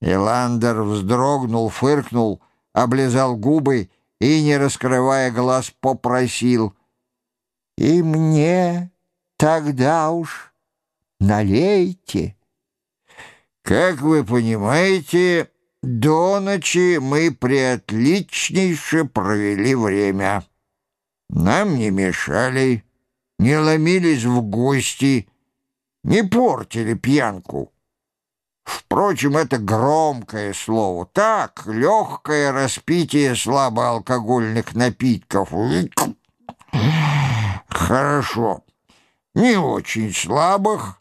Иландер вздрогнул, фыркнул, облизал губы и, не раскрывая глаз, попросил. «И мне тогда уж налейте». «Как вы понимаете, до ночи мы приотличнейше провели время. Нам не мешали, не ломились в гости, не портили пьянку». Впрочем, это громкое слово. Так, легкое распитие слабоалкогольных напитков. Хорошо. Не очень слабых,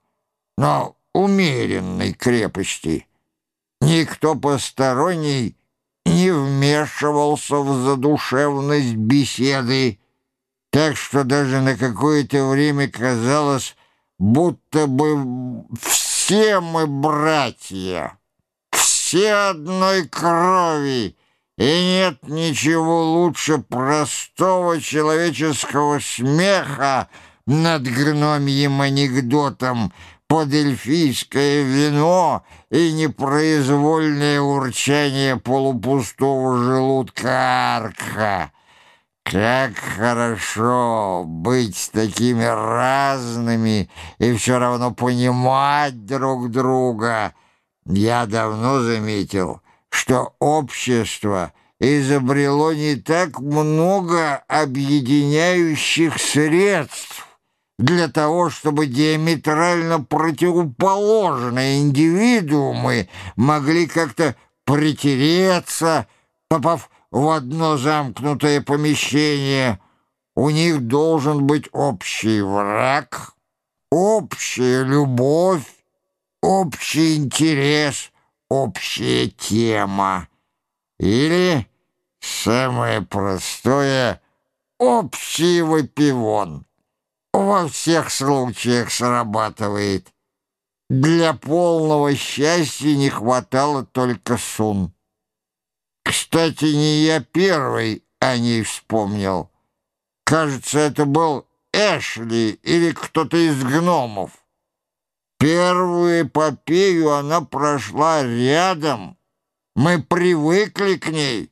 но умеренной крепости. Никто посторонний не вмешивался в задушевность беседы, так что даже на какое-то время казалось, будто бы все все мы братья, все одной крови, и нет ничего лучше простого человеческого смеха над гномьим анекдотом под эльфийское вино и непроизвольное урчание полупустого желудка арка. Как хорошо быть такими разными и все равно понимать друг друга. Я давно заметил, что общество изобрело не так много объединяющих средств для того, чтобы диаметрально противоположные индивидуумы могли как-то притереться, попав в одно замкнутое помещение. У них должен быть общий враг, общая любовь, общий интерес, общая тема. Или, самое простое, общий выпивон. Во всех случаях срабатывает. Для полного счастья не хватало только сун. Кстати, не я первый о ней вспомнил. Кажется, это был Эшли или кто-то из гномов. Первую эпопею она прошла рядом. Мы привыкли к ней.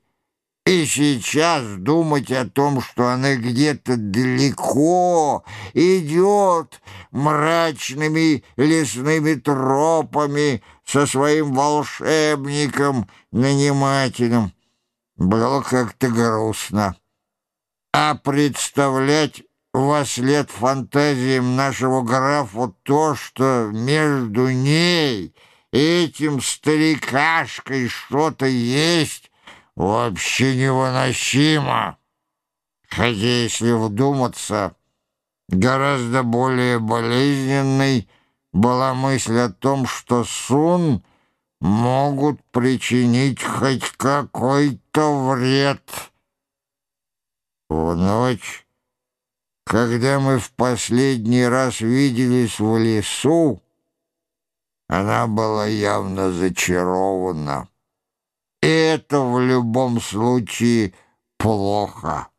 И сейчас думать о том, что она где-то далеко идет мрачными лесными тропами со своим волшебником, нанимателем, было как-то грустно. А представлять во след фантазиям нашего графа то, что между ней и этим старикашкой что-то есть, вообще невыносимо. Хотя, если вдуматься, гораздо более болезненной была мысль о том, что Сун могут причинить хоть какой-то вред. В ночь, когда мы в последний раз виделись в лесу, она была явно зачарована это в любом случае плохо.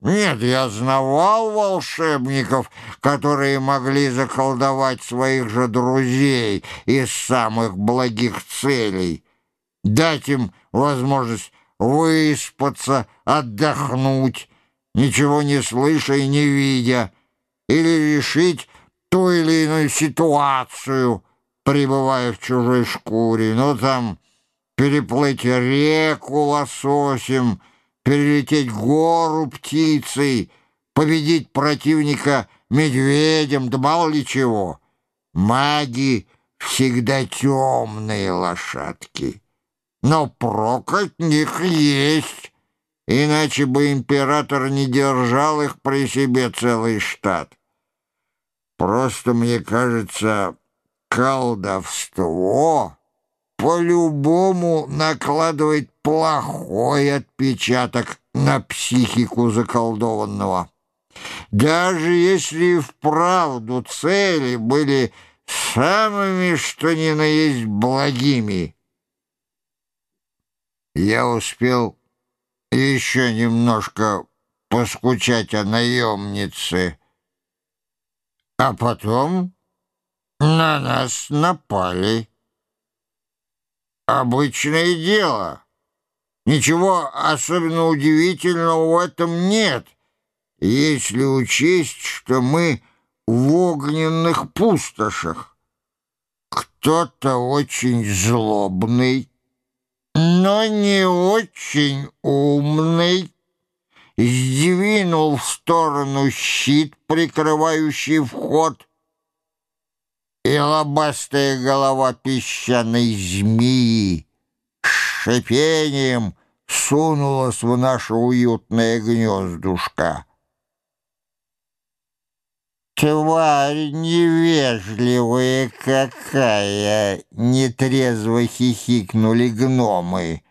Нет, я знавал волшебников, которые могли заколдовать своих же друзей из самых благих целей, дать им возможность выспаться, отдохнуть, ничего не слыша и не видя, или решить ту или иную ситуацию, пребывая в чужой шкуре. Ну, там переплыть реку лососем, перелететь гору птицей, победить противника медведем, да мало ли чего. Маги всегда темные лошадки, но прок от них есть, иначе бы император не держал их при себе целый штат. Просто, мне кажется, колдовство по-любому накладывает плохой отпечаток на психику заколдованного. Даже если вправду цели были самыми, что ни на есть, благими. Я успел еще немножко поскучать о наемнице, а потом на нас напали. Обычное дело. Ничего особенно удивительного в этом нет, если учесть, что мы в огненных пустошах. Кто-то очень злобный, но не очень умный, сдвинул в сторону щит, прикрывающий вход, и лобастая голова песчаной змеи с шипением сунулась в наше уютное гнездушко. «Тварь невежливая какая!» — нетрезво хихикнули гномы.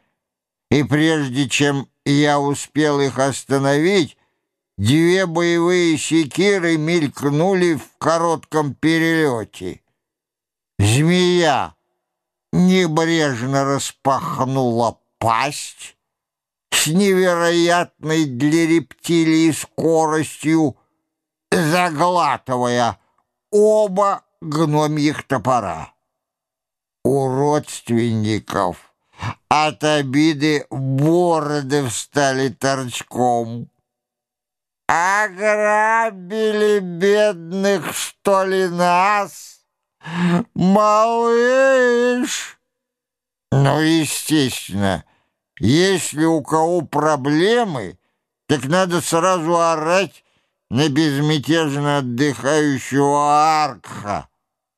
И прежде чем я успел их остановить, две боевые секиры мелькнули в коротком перелете. Змея небрежно распахнула пасть с невероятной для рептилии скоростью, заглатывая оба гномьих топора. У родственников от обиды бороды встали торчком. Ограбили бедных, что ли, нас? Малыш! Ну, естественно, если у кого проблемы, так надо сразу орать на безмятежно отдыхающего Аркха,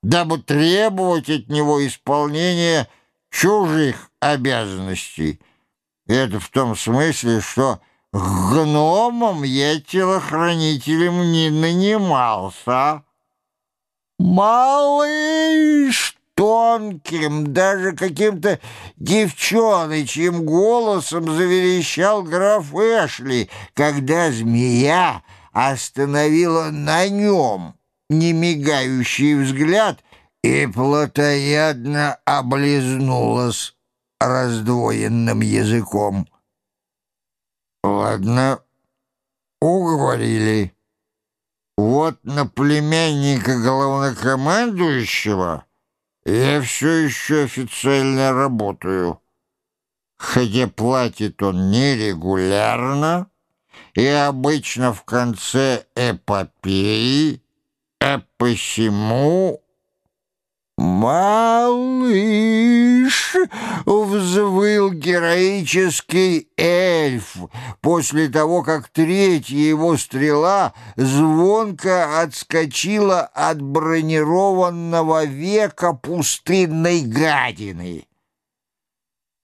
дабы требовать от него исполнения чужих обязанностей. Это в том смысле, что гномом я телохранителем не нанимался. «Малыш!» тонким, даже каким-то девчоночьим голосом заверещал граф Эшли, когда змея остановила на нем немигающий взгляд и плотоядно облизнулась раздвоенным языком. «Ладно, уговорили. Вот на племянника главнокомандующего я все еще официально работаю, хотя платит он нерегулярно и обычно в конце эпопеи, а посему «Малыш!» — взвыл героический эльф после того, как третья его стрела звонко отскочила от бронированного века пустынной гадины.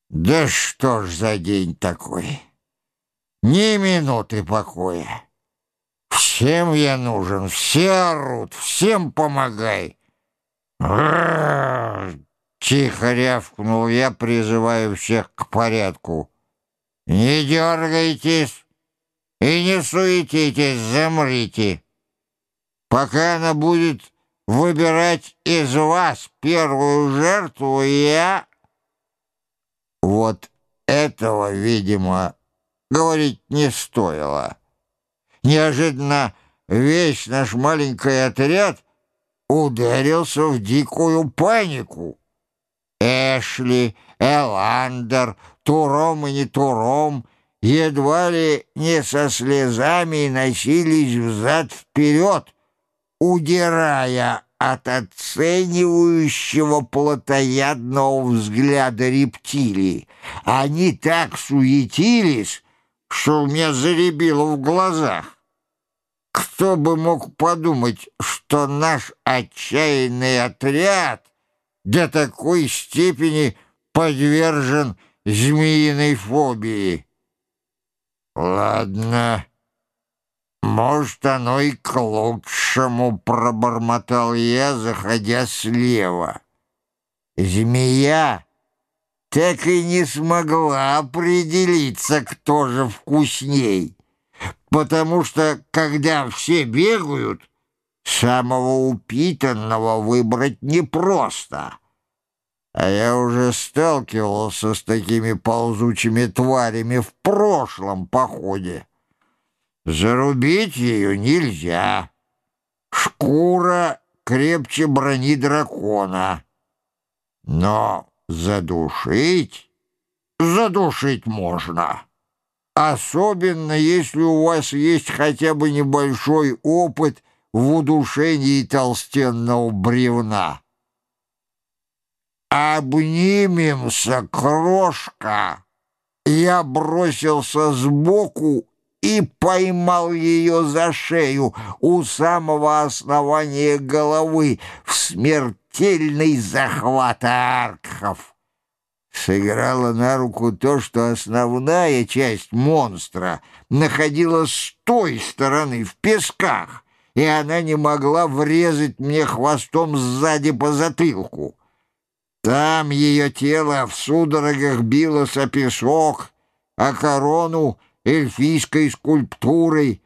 «Да что ж за день такой? Ни минуты покоя! Всем я нужен, все орут, всем помогай!» Тихо рявкнул я, призывая всех к порядку. «Не дергайтесь и не суетитесь, замрите. Пока она будет выбирать из вас первую жертву, я...» Вот этого, видимо, говорить не стоило. Неожиданно весь наш маленький отряд ударился в дикую панику. Эшли, Эландер, Туром и не Туром едва ли не со слезами носились взад-вперед, удирая от оценивающего плотоядного взгляда рептилии. Они так суетились, что у меня заребило в глазах. Кто бы мог подумать, что наш отчаянный отряд до такой степени подвержен змеиной фобии? Ладно, может, оно и к лучшему, пробормотал я, заходя слева. Змея так и не смогла определиться, кто же вкусней потому что, когда все бегают, самого упитанного выбрать непросто. А я уже сталкивался с такими ползучими тварями в прошлом походе. Зарубить ее нельзя. Шкура крепче брони дракона. Но задушить? Задушить можно. Особенно, если у вас есть хотя бы небольшой опыт в удушении толстенного бревна. «Обнимемся, крошка!» Я бросился сбоку и поймал ее за шею у самого основания головы в смертельный захват аркхов. Сыграло на руку то, что основная часть монстра находилась с той стороны, в песках, и она не могла врезать мне хвостом сзади по затылку. Там ее тело в судорогах билось о песок, а корону эльфийской скульптурой,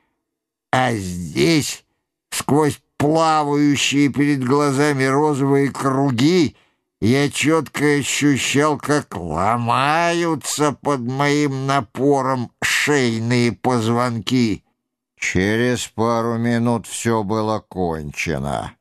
а здесь, сквозь плавающие перед глазами розовые круги, я четко ощущал, как ломаются под моим напором шейные позвонки. Через пару минут все было кончено.